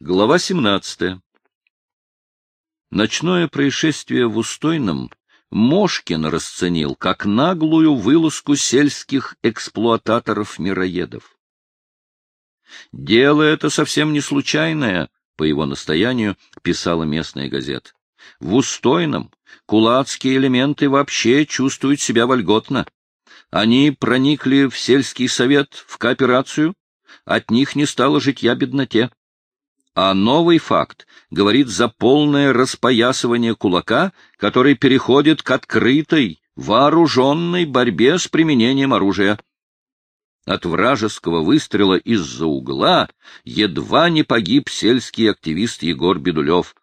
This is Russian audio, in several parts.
Глава 17. Ночное происшествие в Устойном Мошкин расценил как наглую вылазку сельских эксплуататоров-мироедов. Дело это совсем не случайное, по его настоянию писала местная газета. В Устойном кулацкие элементы вообще чувствуют себя вольготно. Они проникли в сельский совет, в кооперацию, от них не стало житья бедноте а новый факт говорит за полное распоясывание кулака, который переходит к открытой, вооруженной борьбе с применением оружия. От вражеского выстрела из-за угла едва не погиб сельский активист Егор Бедулев.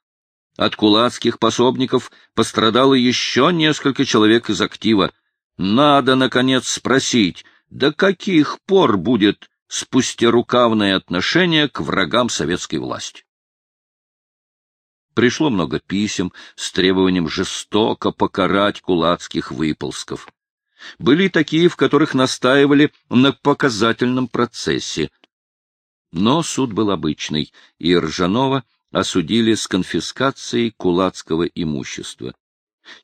От кулацких пособников пострадало еще несколько человек из актива. Надо, наконец, спросить, до каких пор будет спустярукавное отношение к врагам советской власти. Пришло много писем с требованием жестоко покарать кулацких выползков. Были такие, в которых настаивали на показательном процессе. Но суд был обычный, и Ржанова осудили с конфискацией кулацкого имущества.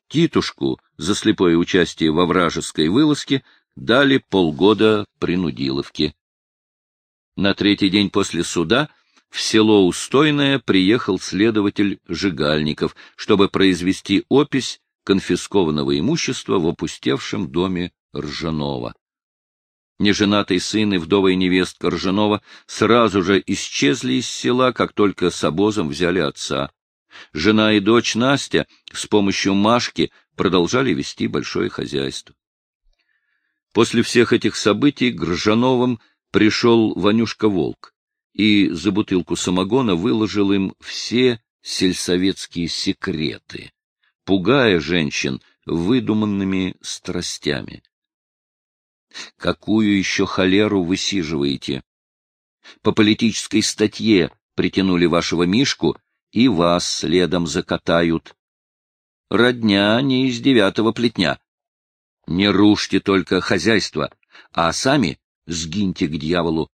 Титушку за слепое участие во вражеской вылазке дали полгода принудиловки. На третий день после суда в село Устойное приехал следователь Жигальников, чтобы произвести опись конфискованного имущества в опустевшем доме Ржанова. Неженатый сын и вдовая невестка Ржанова сразу же исчезли из села, как только с обозом взяли отца. Жена и дочь Настя с помощью Машки продолжали вести большое хозяйство. После всех этих событий к Пришел Ванюшка-волк и за бутылку самогона выложил им все сельсоветские секреты, пугая женщин выдуманными страстями. Какую еще холеру высиживаете? По политической статье притянули вашего Мишку и вас следом закатают. Родня не из девятого плетня. Не рушьте только хозяйство, а сами сгиньте к дьяволу.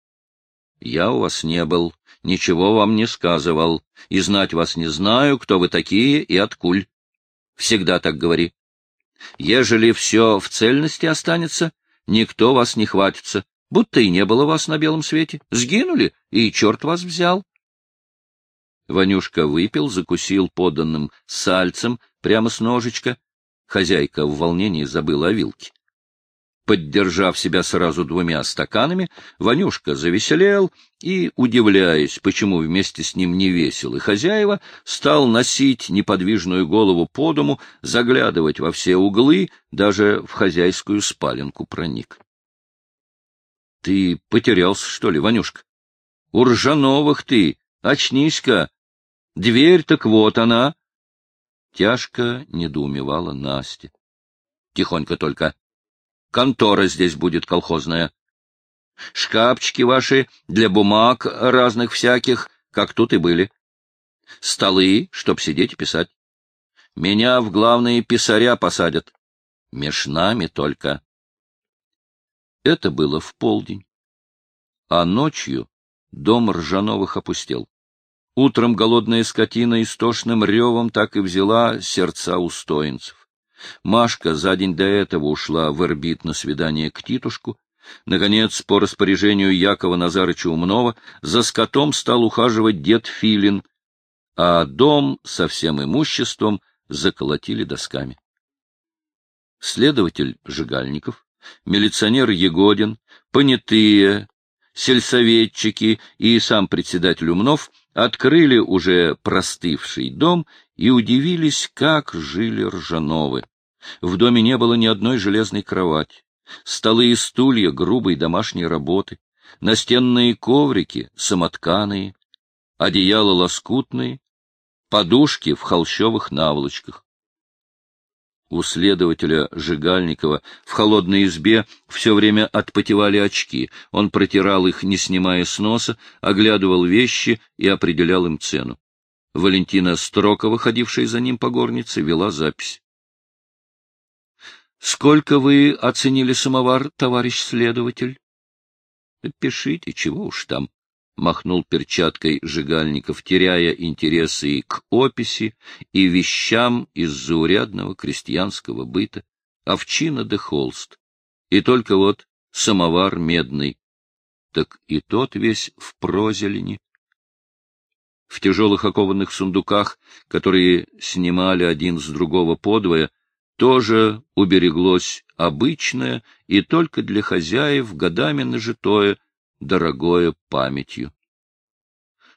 Я у вас не был, ничего вам не сказывал, и знать вас не знаю, кто вы такие и откуль. Всегда так говори. Ежели все в цельности останется, никто вас не хватится, будто и не было вас на белом свете. Сгинули, и черт вас взял. Ванюшка выпил, закусил поданным сальцем прямо с ножичка. Хозяйка в волнении забыла о вилке. Поддержав себя сразу двумя стаканами, Ванюшка завеселел и, удивляясь, почему вместе с ним не весел и хозяева, стал носить неподвижную голову по дому, заглядывать во все углы, даже в хозяйскую спаленку проник. — Ты потерялся, что ли, Ванюшка? — У Ржановых ты! Очнись-ка! Дверь так вот она! Тяжко недоумевала Настя. — Тихонько только! Контора здесь будет колхозная. Шкафчики ваши для бумаг разных всяких, как тут и были. Столы, чтоб сидеть и писать. Меня в главные писаря посадят. Меж нами только. Это было в полдень. А ночью дом Ржановых опустел. Утром голодная скотина истошным ревом так и взяла сердца устоинцев. Машка за день до этого ушла в Эрбит на свидание к Титушку. Наконец, по распоряжению Якова Назарыча Умнова, за скотом стал ухаживать дед Филин, а дом со всем имуществом заколотили досками. Следователь Жигальников, милиционер Егодин, понятые, сельсоветчики и сам председатель Умнов открыли уже простывший дом и удивились, как жили Ржановы. В доме не было ни одной железной кровати. Столы и стулья грубой домашней работы, настенные коврики самотканые, одеяла лоскутные, подушки в холщовых наволочках. У следователя Жигальникова в холодной избе все время отпотевали очки. Он протирал их, не снимая с носа, оглядывал вещи и определял им цену. Валентина Строкова, ходившая за ним по горнице, вела запись. — Сколько вы оценили самовар, товарищ следователь? — Пишите, чего уж там. — махнул перчаткой Жигальников, теряя интересы и к описи, и вещам из заурядного крестьянского быта, овчина да холст, и только вот самовар медный, так и тот весь в прозелени. В тяжелых окованных сундуках, которые снимали один с другого подвое, тоже убереглось обычное и только для хозяев годами нажитое дорогое памятью.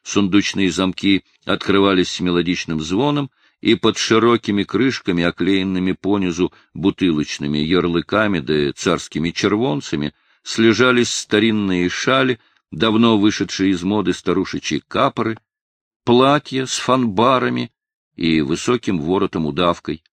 Сундучные замки открывались с мелодичным звоном, и под широкими крышками, оклеенными понизу бутылочными ярлыками да царскими червонцами, слежались старинные шали, давно вышедшие из моды старушечьи капоры, платья с фанбарами и высоким воротом-удавкой,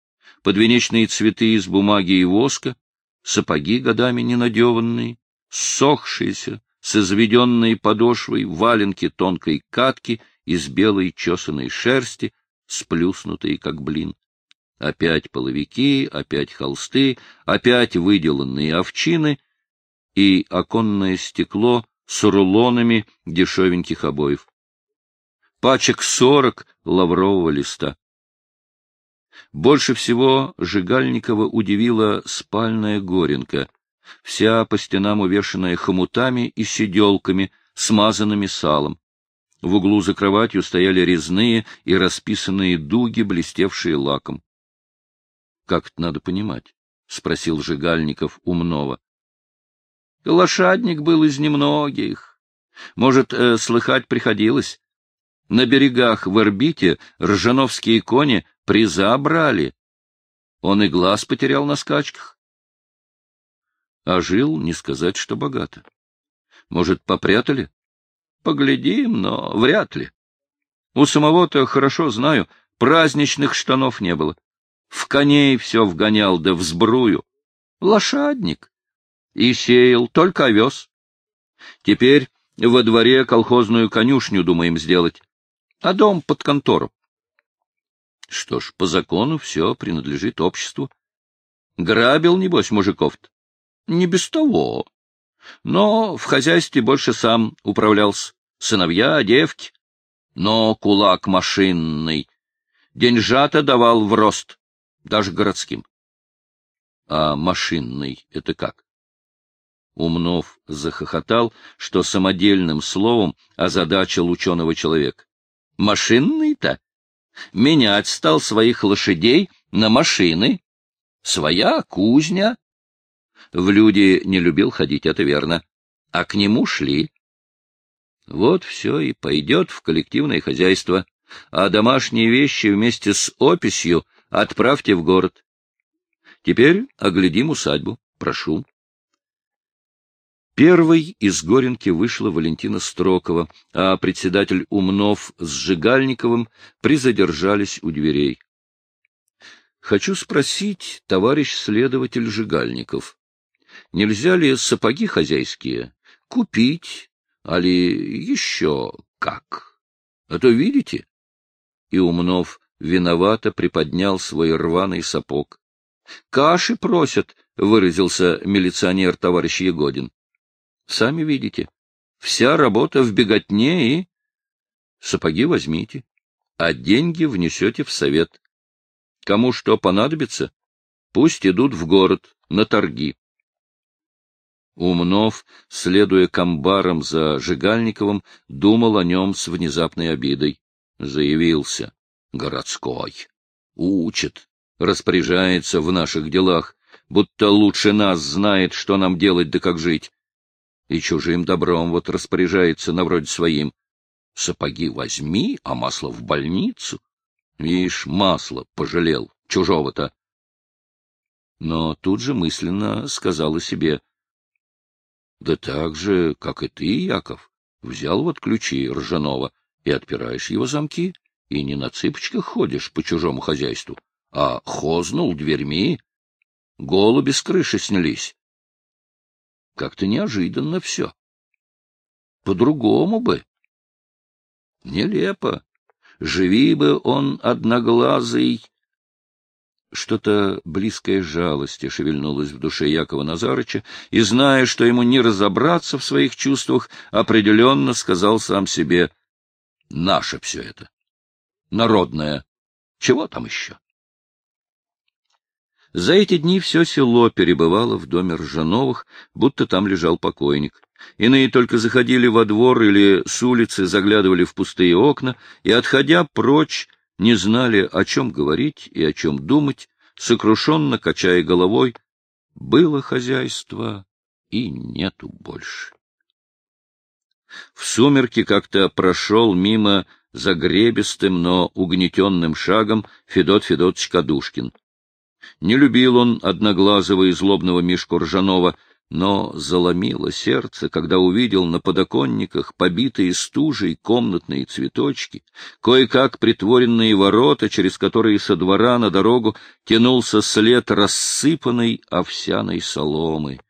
подвенечные цветы из бумаги и воска, сапоги годами ненадеванные, ссохшиеся, с изведенной подошвой валенки тонкой катки из белой чесаной шерсти, сплюснутые, как блин. Опять половики, опять холсты, опять выделанные овчины и оконное стекло с рулонами дешевеньких обоев. Пачек сорок лаврового листа. Больше всего Жигальникова удивила спальная горенка, вся по стенам увешанная хомутами и сиделками, смазанными салом. В углу за кроватью стояли резные и расписанные дуги, блестевшие лаком. — Как это надо понимать? — спросил Жигальников умного. — Лошадник был из немногих. Может, э, слыхать приходилось. На берегах в орбите ржановские кони приза брали. Он и глаз потерял на скачках а жил, не сказать, что богато. Может, попрятали? Поглядим, но вряд ли. У самого-то, хорошо знаю, праздничных штанов не было. В коней все вгонял, да в сбрую. Лошадник. И сеял, только овес. Теперь во дворе колхозную конюшню думаем сделать, а дом под контору. Что ж, по закону все принадлежит обществу. Грабил, небось, мужиков-то. Не без того. Но в хозяйстве больше сам управлялся. Сыновья, девки. Но кулак машинный. Деньжата давал в рост, даже городским. А машинный — это как? Умнов захохотал, что самодельным словом озадачил ученого человека. Машинный-то? Менять стал своих лошадей на машины. Своя кузня, в люди не любил ходить, это верно. А к нему шли. Вот все и пойдет в коллективное хозяйство, а домашние вещи вместе с описью отправьте в город. Теперь оглядим усадьбу. Прошу. Первой из Горенки вышла Валентина Строкова, а председатель Умнов с Жигальниковым призадержались у дверей. — Хочу спросить, товарищ следователь Жигальников, Нельзя ли сапоги хозяйские купить, али еще как? А то видите? И Умнов виновато приподнял свой рваный сапог. — Каши просят, — выразился милиционер товарищ Егодин. — Сами видите, вся работа в беготне и... Сапоги возьмите, а деньги внесете в совет. Кому что понадобится, пусть идут в город, на торги. Умнов, следуя комбарам за Жигальниковым, думал о нем с внезапной обидой. Заявился. Городской. Учит. Распоряжается в наших делах, будто лучше нас знает, что нам делать да как жить. И чужим добром вот распоряжается на вроде своим. Сапоги возьми, а масло в больницу. Вишь, масло пожалел, чужого-то. Но тут же мысленно сказала себе — да так же, как и ты, Яков, взял вот ключи Ржанова и отпираешь его замки, и не на цыпочках ходишь по чужому хозяйству, а хознул дверьми. Голуби с крыши снялись. Как-то неожиданно все. По-другому бы. Нелепо. Живи бы он одноглазый. Что-то близкое жалости шевельнулось в душе Якова Назарыча, и, зная, что ему не разобраться в своих чувствах, определенно сказал сам себе «Наше все это, народное, чего там еще?» За эти дни все село перебывало в доме Ржановых, будто там лежал покойник. Иные только заходили во двор или с улицы заглядывали в пустые окна и, отходя прочь, не знали, о чем говорить и о чем думать, сокрушенно качая головой, было хозяйство и нету больше. В сумерки как-то прошел мимо загребистым, но угнетенным шагом Федот Федотович Кадушкин. Не любил он одноглазого и злобного Мишку Ржанова, но заломило сердце, когда увидел на подоконниках побитые стужей комнатные цветочки, кое-как притворенные ворота, через которые со двора на дорогу тянулся след рассыпанной овсяной соломы.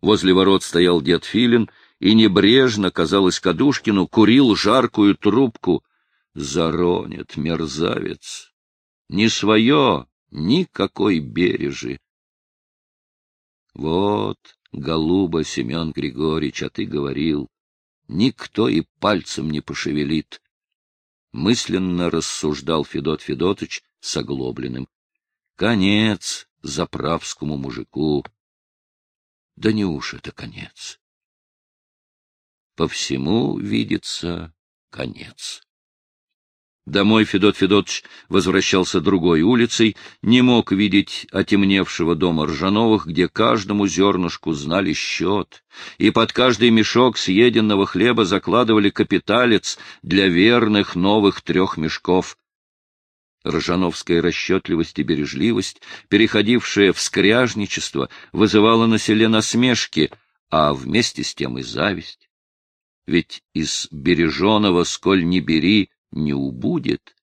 Возле ворот стоял дед Филин и небрежно, казалось Кадушкину, курил жаркую трубку. Заронит мерзавец. Не свое, никакой бережи. Вот, голуба Семен Григорьевич, а ты говорил, никто и пальцем не пошевелит. Мысленно рассуждал Федот Федотыч с оглобленным. Конец заправскому мужику. Да не уж это конец. По всему видится конец. Домой Федот Федотович возвращался другой улицей, не мог видеть отемневшего дома Ржановых, где каждому зернышку знали счет, и под каждый мешок съеденного хлеба закладывали капиталец для верных новых трех мешков. Ржановская расчетливость и бережливость, переходившая в скряжничество, вызывала на селе насмешки, а вместе с тем и зависть. Ведь из береженого, сколь не бери, не убудет.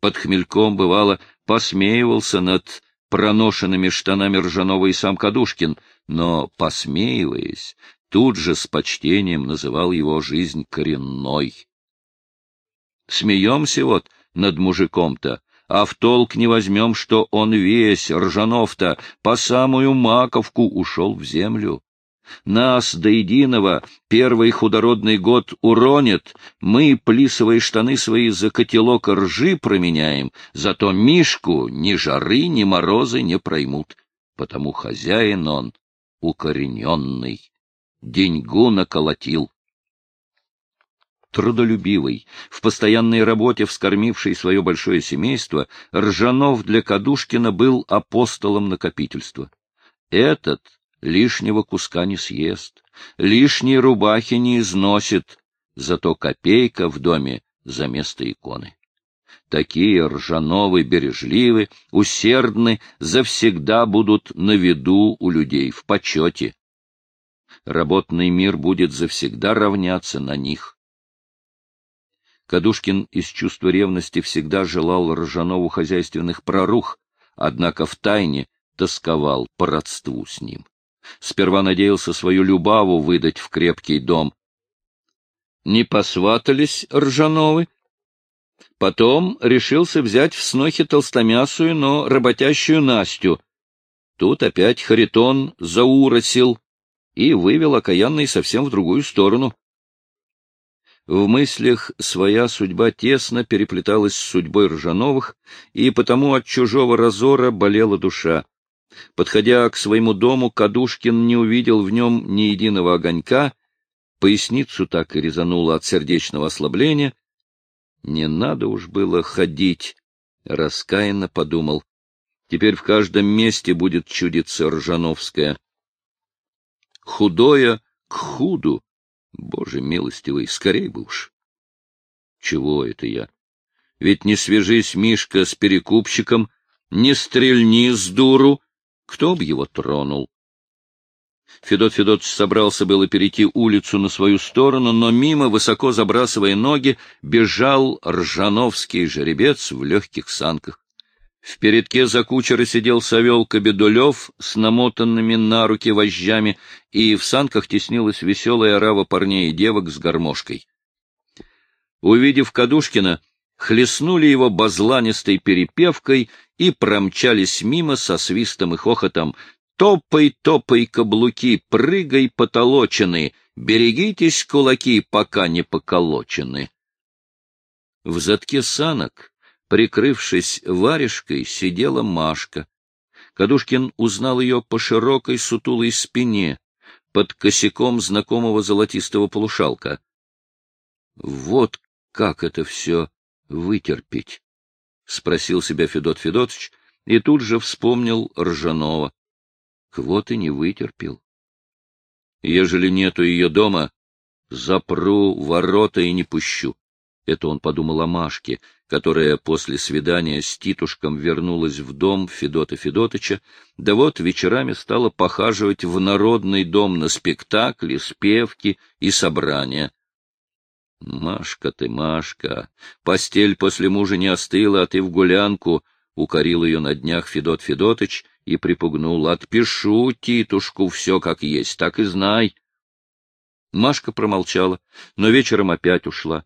Под хмельком, бывало, посмеивался над проношенными штанами Ржанова и сам Кадушкин, но, посмеиваясь, тут же с почтением называл его жизнь коренной. Смеемся вот над мужиком-то, а в толк не возьмем, что он весь, Ржанов-то, по самую маковку ушел в землю. Нас до единого первый худородный год уронит, мы плисовые штаны свои за котелок ржи променяем, зато Мишку ни жары, ни морозы не проймут, потому хозяин он укорененный, деньгу наколотил. Трудолюбивый, в постоянной работе вскормивший свое большое семейство, Ржанов для Кадушкина был апостолом накопительства. Этот — лишнего куска не съест, лишние рубахи не износит, зато копейка в доме за место иконы. Такие ржановы, бережливы, усердны, завсегда будут на виду у людей, в почете. Работный мир будет завсегда равняться на них. Кадушкин из чувства ревности всегда желал Ржанову хозяйственных прорух, однако втайне тосковал по родству с ним. Сперва надеялся свою Любаву выдать в крепкий дом. Не посватались Ржановы. Потом решился взять в снохи толстомясую, но работящую Настю. Тут опять Харитон зауросил и вывел окаянный совсем в другую сторону. В мыслях своя судьба тесно переплеталась с судьбой Ржановых, и потому от чужого разора болела душа. Подходя к своему дому, Кадушкин не увидел в нем ни единого огонька, поясницу так и резануло от сердечного ослабления. Не надо уж было ходить, раскаянно подумал. Теперь в каждом месте будет чудиться Ржановская. Худое к худу. Боже милостивый, скорей бы уж. Чего это я? Ведь не свяжись, Мишка, с перекупщиком, не стрельни с дуру, кто б его тронул? Федот Федотович собрался было перейти улицу на свою сторону, но мимо, высоко забрасывая ноги, бежал ржановский жеребец в легких санках. В передке за кучера сидел Савелка Бедулев с намотанными на руки вожжами, и в санках теснилась веселая орава парней и девок с гармошкой. Увидев Кадушкина, хлестнули его базланистой перепевкой и промчались мимо со свистом и хохотом. «Топай, топай, каблуки, прыгай, потолочены, берегитесь, кулаки, пока не поколочены». В задке санок, прикрывшись варежкой, сидела Машка. Кадушкин узнал ее по широкой сутулой спине, под косяком знакомого золотистого полушалка. Вот как это все вытерпеть? — спросил себя Федот Федотович и тут же вспомнил Ржанова. Вот и не вытерпел. Ежели нету ее дома, запру ворота и не пущу. Это он подумал о Машке, которая после свидания с Титушком вернулась в дом Федота Федотыча, да вот вечерами стала похаживать в народный дом на спектакли, спевки и собрания. Машка ты, Машка, постель после мужа не остыла, а ты в гулянку, — укорил ее на днях Федот Федотыч и припугнул. — Отпишу Титушку все как есть, так и знай. Машка промолчала, но вечером опять ушла.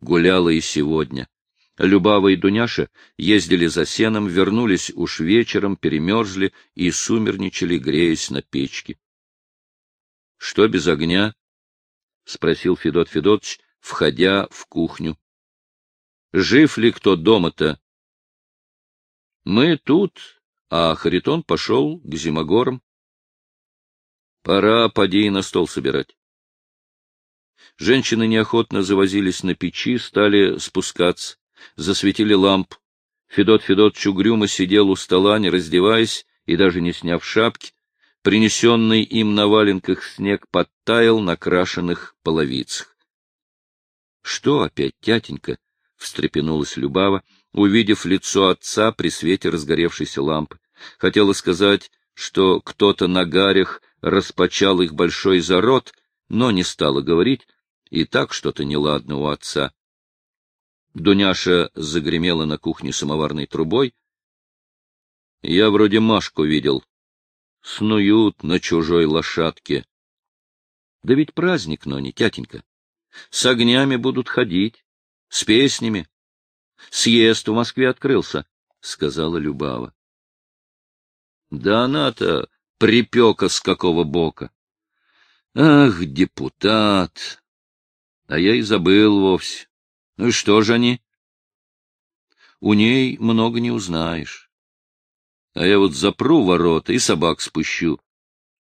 Гуляла и сегодня. Любава и Дуняша ездили за сеном, вернулись уж вечером, перемерзли и сумерничали, греясь на печке. — Что без огня? — спросил Федот Федотович, входя в кухню. — Жив ли кто дома-то? — Мы тут, а Харитон пошел к зимогорам. — Пора, поди, на стол собирать. Женщины неохотно завозились на печи, стали спускаться, засветили ламп. Федот Федот угрюмо сидел у стола, не раздеваясь и даже не сняв шапки. Принесенный им на валенках снег подтаял на крашенных половицах. Что опять, тятенька? — встрепенулась Любава, увидев лицо отца при свете разгоревшейся лампы. Хотела сказать, что кто-то на гарях распачал их большой зарод, но не стала говорить, и так что-то неладно у отца. Дуняша загремела на кухне самоварной трубой. Я вроде Машку видел. Снуют на чужой лошадке. Да ведь праздник, но не тятенька. С огнями будут ходить, с песнями. Съезд в Москве открылся, — сказала Любава. Да она-то припека с какого бока. Ах, депутат! А я и забыл вовсе. Ну и что же они? У ней много не узнаешь. А я вот запру ворота и собак спущу.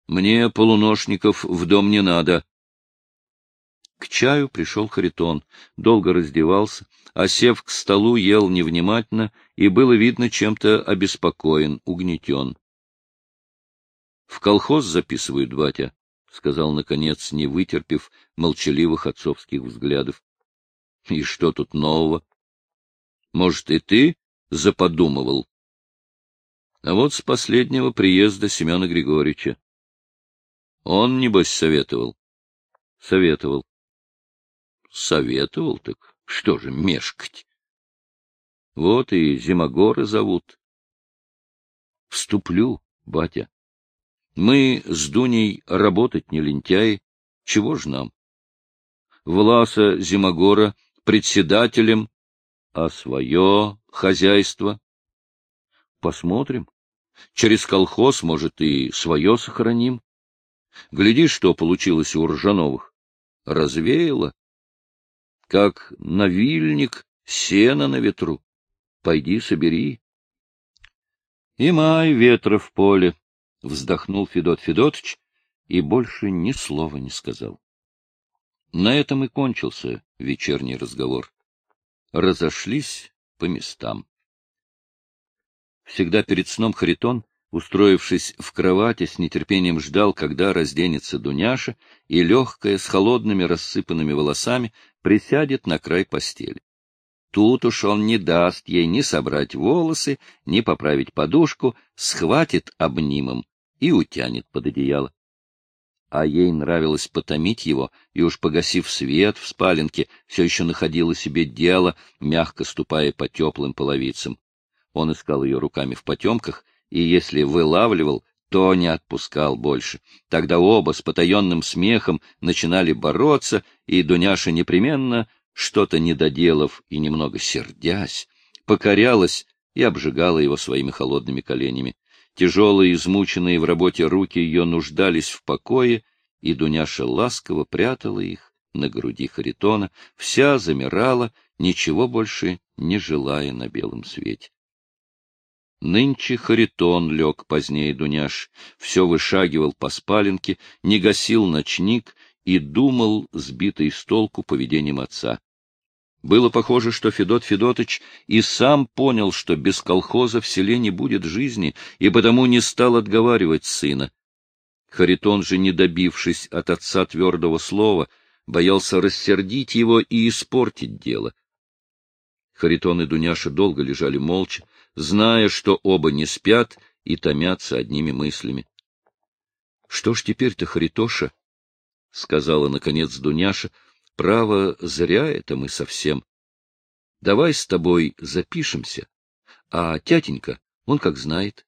Мне полуношников в дом не надо. К чаю пришел Харитон, долго раздевался, а сев к столу, ел невнимательно, и было видно чем-то обеспокоен, угнетен. — В колхоз записывают, батя, — сказал, наконец, не вытерпев молчаливых отцовских взглядов. — И что тут нового? Может, и ты заподумывал? А вот с последнего приезда Семена Григорьевича. Он, небось, советовал? Советовал. Советовал так. Что же мешкать? Вот и Зимогоры зовут. Вступлю, батя. Мы с Дуней работать не лентяи. Чего ж нам? Власа Зимогора председателем, а свое хозяйство. Посмотрим. Через колхоз, может, и свое сохраним. Гляди, что получилось у Ржановых. Развеяло как навильник сена на ветру. Пойди собери. И май ветра в поле, — вздохнул Федот Федотович и больше ни слова не сказал. На этом и кончился вечерний разговор. Разошлись по местам. Всегда перед сном Харитон устроившись в кровати, с нетерпением ждал, когда разденется Дуняша, и легкая, с холодными рассыпанными волосами, присядет на край постели. Тут уж он не даст ей ни собрать волосы, ни поправить подушку, схватит обнимом и утянет под одеяло. А ей нравилось потомить его, и уж погасив свет в спаленке, все еще находила себе дело, мягко ступая по теплым половицам. Он искал ее руками в потемках и если вылавливал, то не отпускал больше. Тогда оба с потаенным смехом начинали бороться, и Дуняша непременно что-то недоделав и немного сердясь, покорялась и обжигала его своими холодными коленями. Тяжелые, измученные в работе руки ее нуждались в покое, и Дуняша ласково прятала их на груди Харитона, вся замирала, ничего больше не желая на белом свете. Нынче Харитон лег позднее Дуняш, все вышагивал по спаленке, не гасил ночник и думал, сбитый с толку поведением отца. Было похоже, что Федот Федотыч и сам понял, что без колхоза в селе не будет жизни, и потому не стал отговаривать сына. Харитон же, не добившись от отца твердого слова, боялся рассердить его и испортить дело. Харитон и Дуняша долго лежали молча, зная, что оба не спят и томятся одними мыслями. — Что ж теперь-то, Харитоша? — сказала, наконец, Дуняша, Право, зря это мы совсем. Давай с тобой запишемся. А тятенька, он как знает.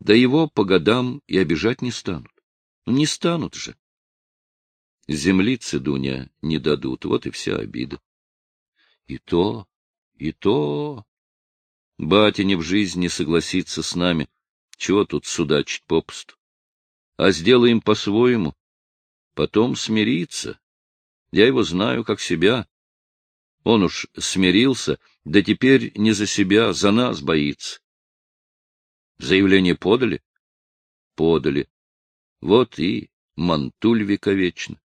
Да его по годам и обижать не станут. Ну, не станут же. Землицы, Дуня, не дадут, вот и вся обида. И то, и то... Батя не в жизни согласится с нами. Чего тут судачить попусту? А сделаем по-своему. Потом смириться. Я его знаю как себя. Он уж смирился, да теперь не за себя, за нас боится. Заявление подали? Подали. Вот и мантуль вековечно.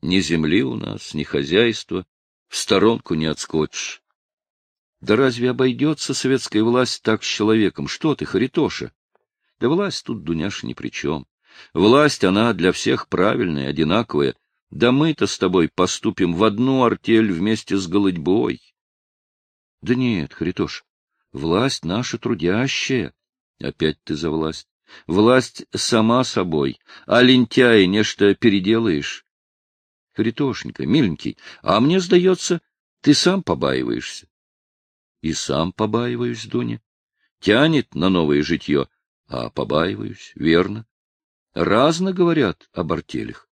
Ни земли у нас, ни хозяйства, в сторонку не отскочишь. Да разве обойдется советская власть так с человеком? Что ты, Харитоша? Да власть тут, Дуняша, ни при чем. Власть, она для всех правильная, одинаковая, да мы-то с тобой поступим в одну артель вместе с голодьбой. Да нет, Харитош, власть наша трудящая. Опять ты за власть. Власть сама собой, а лентяй нечто переделаешь. Харитошенька, миленький, а мне сдается, ты сам побаиваешься. И сам побаиваюсь, Дуня. Тянет на новое житье, а побаиваюсь, верно. Разно говорят об артелях.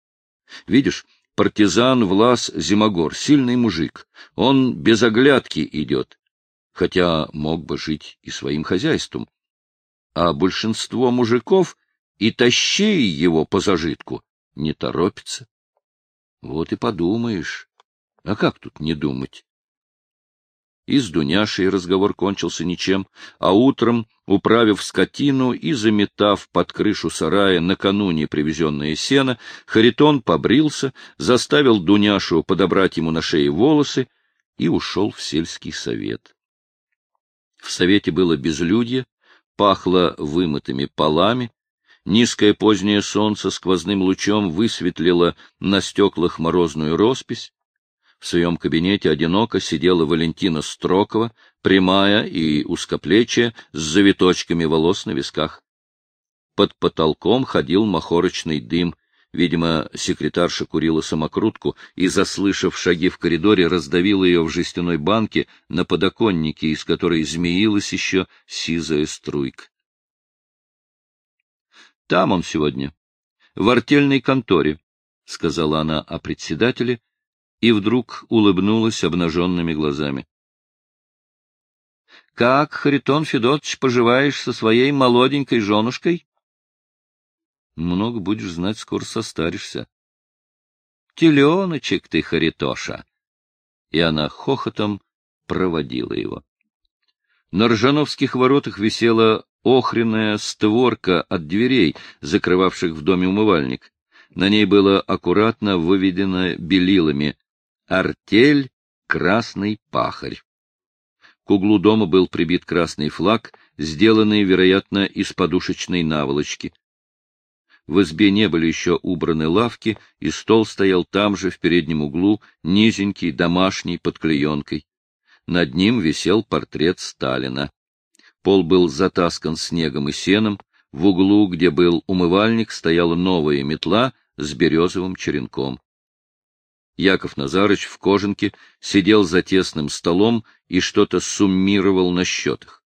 Видишь, партизан Влас Зимогор, сильный мужик, он без оглядки идет, хотя мог бы жить и своим хозяйством. А большинство мужиков и тащей его по зажитку не торопится. Вот и подумаешь. А как тут не думать? И с Дуняшей разговор кончился ничем, а утром, управив скотину и заметав под крышу сарая накануне привезенное сено, Харитон побрился, заставил Дуняшу подобрать ему на шее волосы и ушел в сельский совет. В совете было безлюдье, пахло вымытыми полами, низкое позднее солнце сквозным лучом высветлило на стеклах морозную роспись, в своем кабинете одиноко сидела Валентина Строкова, прямая и узкоплечья, с завиточками волос на висках. Под потолком ходил махорочный дым. Видимо, секретарша курила самокрутку и, заслышав шаги в коридоре, раздавила ее в жестяной банке на подоконнике, из которой змеилась еще сизая струйка. — Там он сегодня, в артельной конторе, — сказала она о председателе, и вдруг улыбнулась обнаженными глазами. — Как, Харитон Федотович, поживаешь со своей молоденькой женушкой? — Много будешь знать, скоро состаришься. — Теленочек ты, Харитоша! И она хохотом проводила его. На Ржановских воротах висела охренная створка от дверей, закрывавших в доме умывальник. На ней было аккуратно выведено белилами Артель «Красный пахарь». К углу дома был прибит красный флаг, сделанный, вероятно, из подушечной наволочки. В избе не были еще убраны лавки, и стол стоял там же, в переднем углу, низенький, домашний, под клеенкой. Над ним висел портрет Сталина. Пол был затаскан снегом и сеном, в углу, где был умывальник, стояла новая метла с березовым черенком. Яков Назарыч в кожанке сидел за тесным столом и что-то суммировал на счетах.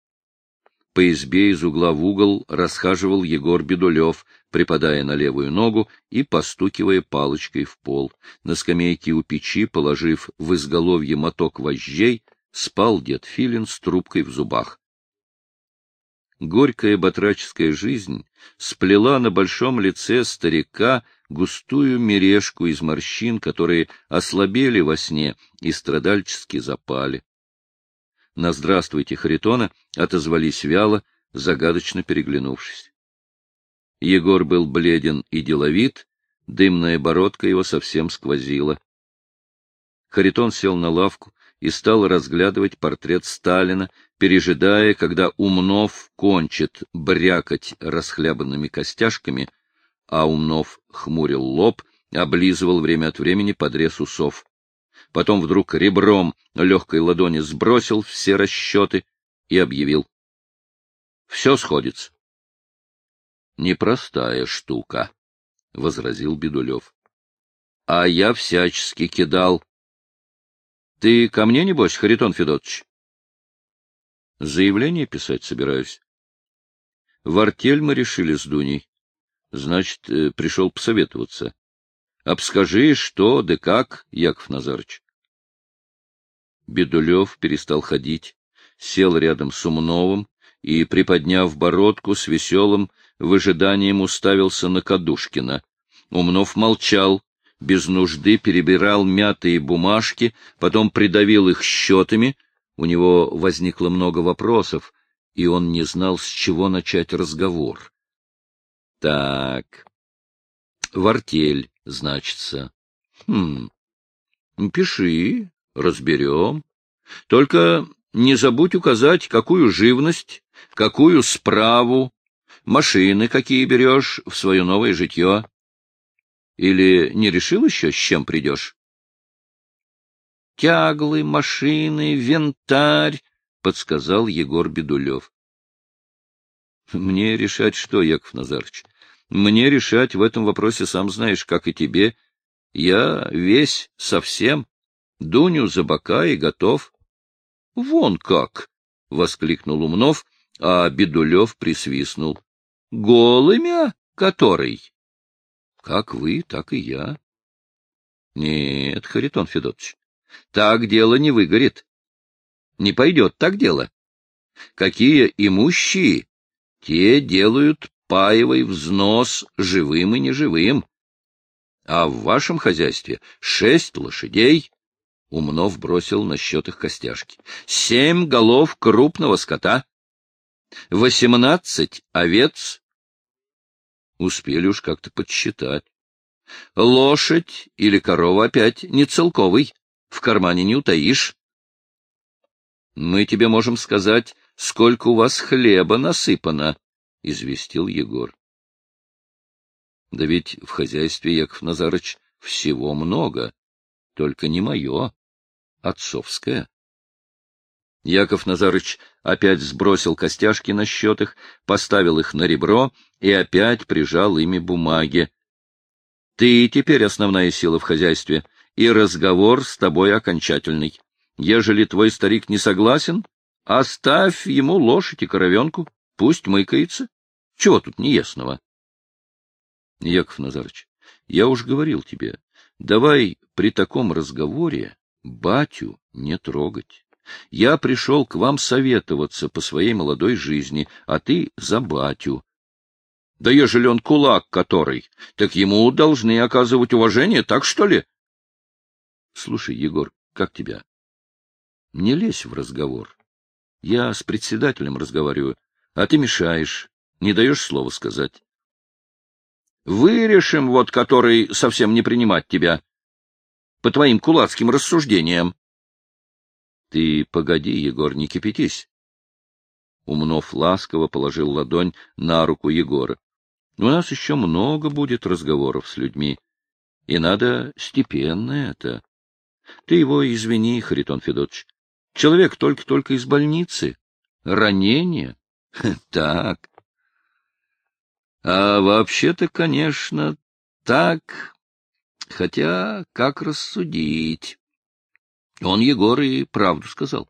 По избе из угла в угол расхаживал Егор Бедулев, припадая на левую ногу и постукивая палочкой в пол. На скамейке у печи, положив в изголовье моток вожжей, спал дед Филин с трубкой в зубах. Горькая батраческая жизнь сплела на большом лице старика густую мережку из морщин, которые ослабели во сне и страдальчески запали. На «Здравствуйте, Харитона» отозвались вяло, загадочно переглянувшись. Егор был бледен и деловит, дымная бородка его совсем сквозила. Харитон сел на лавку и стал разглядывать портрет Сталина, пережидая, когда Умнов кончит брякать расхлябанными костяшками, а Умнов хмурил лоб, облизывал время от времени подрез усов. Потом вдруг ребром легкой ладони сбросил все расчеты и объявил. — Все сходится. — Непростая штука, — возразил Бедулев. — А я всячески кидал. — Ты ко мне, небось, Харитон Федотович? — Заявление писать собираюсь. В артель мы решили с Дуней. Значит, э, пришел посоветоваться. Обскажи, что да как, Яков Назарыч. Бедулев перестал ходить, сел рядом с Умновым и, приподняв бородку с веселым выжиданием, уставился на Кадушкина. Умнов молчал, без нужды перебирал мятые бумажки, потом придавил их счетами. У него возникло много вопросов, и он не знал, с чего начать разговор. Так, в артель, значится. Хм, пиши, разберем. Только не забудь указать, какую живность, какую справу, машины какие берешь в свое новое житье. Или не решил еще, с чем придешь? Тяглы, машины, винтарь, — подсказал Егор Бедулев. — Мне решать что, Яков Назарович? Мне решать в этом вопросе, сам знаешь, как и тебе. Я весь, совсем. Дуню за бока и готов. — Вон как! — воскликнул Умнов, а Бедулев присвистнул. — Голымя который? — Как вы, так и я. — Нет, Харитон Федотович, так дело не выгорит. Не пойдет так дело. Какие имущие, те делают паевый взнос живым и неживым. А в вашем хозяйстве шесть лошадей, Умнов бросил на счет их костяшки. Семь голов крупного скота. Восемнадцать овец. Успели уж как-то подсчитать. Лошадь или корова опять не целковый, в кармане не утаишь. Мы тебе можем сказать, сколько у вас хлеба насыпано, — известил Егор. — Да ведь в хозяйстве, Яков Назарыч, всего много, только не мое, отцовское. Яков Назарыч опять сбросил костяшки на счетах, поставил их на ребро и опять прижал ими бумаги. — Ты теперь основная сила в хозяйстве, и разговор с тобой окончательный. Ежели твой старик не согласен, оставь ему лошадь и коровенку. Пусть мыкается. Чего тут неясного? Яков Назарович, я уж говорил тебе, давай при таком разговоре батю не трогать. Я пришел к вам советоваться по своей молодой жизни, а ты за батю. Да ежели он кулак который, так ему должны оказывать уважение, так что ли? Слушай, Егор, как тебя? Не лезь в разговор. Я с председателем разговариваю, а ты мешаешь, не даешь слова сказать. Вырешим, вот который совсем не принимать тебя. По твоим кулацким рассуждениям. Ты погоди, Егор, не кипятись. Умнов ласково положил ладонь на руку Егора. У нас еще много будет разговоров с людьми, и надо степенно это. Ты его извини, Харитон Федотович. Человек только-только из больницы. Ранение. Так. А вообще-то, конечно, так. Хотя, как рассудить? Он, Егор, и правду сказал.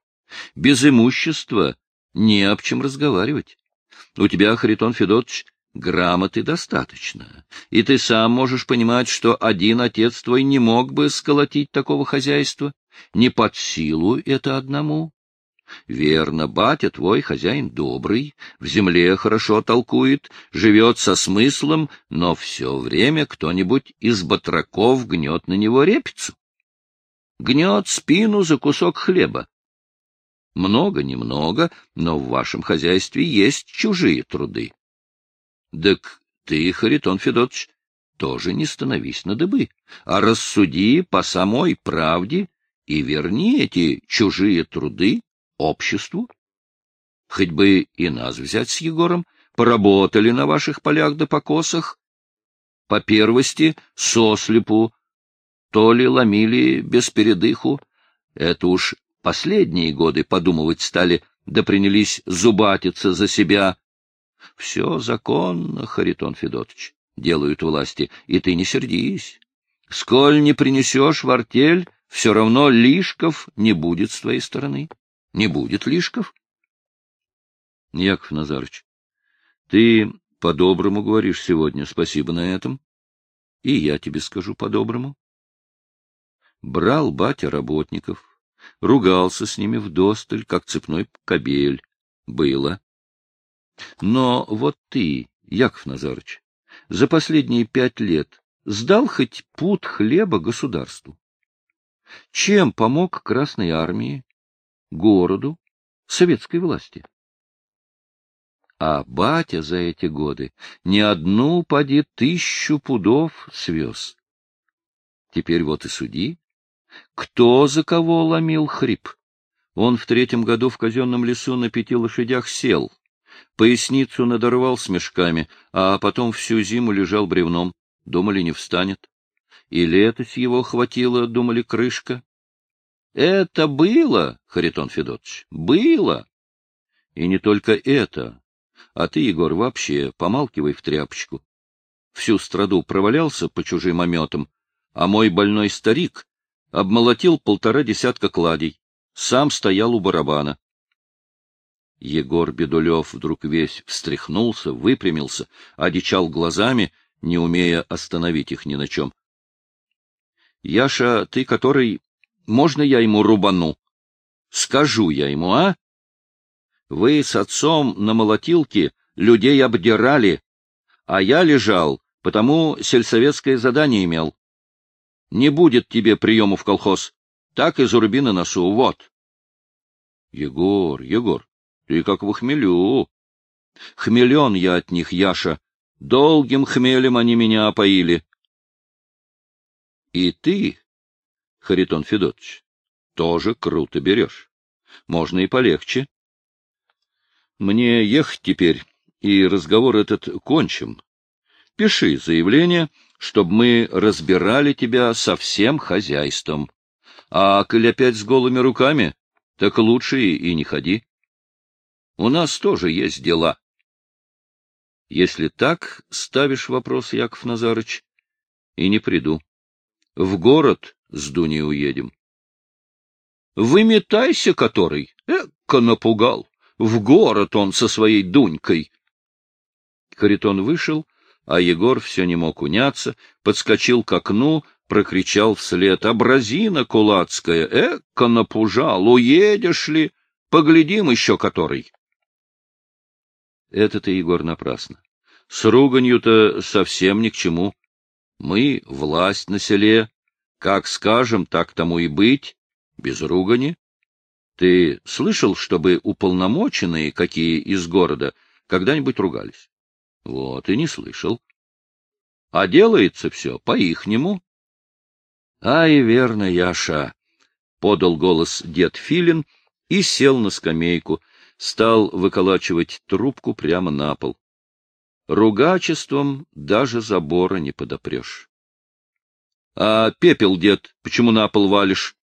Без имущества не об чем разговаривать. У тебя, Харитон Федотович, Грамоты достаточно, и ты сам можешь понимать, что один отец твой не мог бы сколотить такого хозяйства, не под силу это одному. Верно, батя твой хозяин добрый, в земле хорошо толкует, живет со смыслом, но все время кто-нибудь из батраков гнет на него репицу. Гнет спину за кусок хлеба. Много-немного, но в вашем хозяйстве есть чужие труды. Так ты, Харитон Федотович, тоже не становись на дыбы, а рассуди по самой правде и верни эти чужие труды обществу. Хоть бы и нас взять с Егором, поработали на ваших полях да покосах, по первости сослепу, то ли ломили без передыху. Это уж последние годы подумывать стали, да принялись зубатиться за себя, все законно, Харитон Федотович, делают власти, и ты не сердись. Сколь не принесешь в артель, все равно лишков не будет с твоей стороны. Не будет лишков. Яков Назарович, ты по-доброму говоришь сегодня, спасибо на этом. И я тебе скажу по-доброму. Брал батя работников, ругался с ними вдосталь, как цепной кобель. Было. Но вот ты, Яков Назарович, за последние пять лет сдал хоть пуд хлеба государству? Чем помог Красной Армии, городу, советской власти? А батя за эти годы не одну, поди, тысячу пудов свез. Теперь вот и суди. Кто за кого ломил хрип? Он в третьем году в казенном лесу на пяти лошадях сел, Поясницу надорвал с мешками, а потом всю зиму лежал бревном. Думали, не встанет. И летось его хватило, думали, крышка. Это было, Харитон Федотович, было. И не только это. А ты, Егор, вообще помалкивай в тряпочку. Всю страду провалялся по чужим ометам, а мой больной старик обмолотил полтора десятка кладей, сам стоял у барабана. Егор Бедулев вдруг весь встряхнулся, выпрямился, одичал глазами, не умея остановить их ни на чем. — Яша, ты который... Можно я ему рубану? Скажу я ему, а? Вы с отцом на молотилке людей обдирали, а я лежал, потому сельсоветское задание имел. Не будет тебе приему в колхоз. Так и заруби на носу, вот. Егор, Егор, ты как в хмелю. Хмелен я от них, Яша. Долгим хмелем они меня опоили. И ты, Харитон Федотович, тоже круто берешь. Можно и полегче. Мне ехать теперь, и разговор этот кончим. Пиши заявление, чтобы мы разбирали тебя со всем хозяйством. А коль опять с голыми руками, так лучше и не ходи. У нас тоже есть дела. Если так ставишь вопрос, Яков Назарыч, и не приду. В город с Дуней уедем. Выметайся, который, эко напугал. В город он со своей Дунькой. Харитон вышел, а Егор все не мог уняться, подскочил к окну, прокричал вслед. «Абразина кулацкая! Эко напужал! Уедешь ли? Поглядим еще который!» Это ты, Егор, напрасно. С руганью-то совсем ни к чему. Мы — власть на селе. Как скажем, так тому и быть. Без ругани. Ты слышал, чтобы уполномоченные, какие из города, когда-нибудь ругались? Вот, и не слышал. А делается все по-ихнему. — Ай, верно, Яша! — подал голос дед Филин и сел на скамейку, стал выколачивать трубку прямо на пол. Ругачеством даже забора не подопрешь. — А пепел, дед, почему на пол валишь?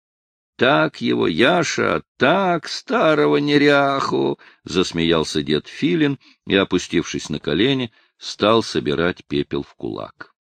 — Так его, Яша, так, старого неряху! — засмеялся дед Филин и, опустившись на колени, стал собирать пепел в кулак.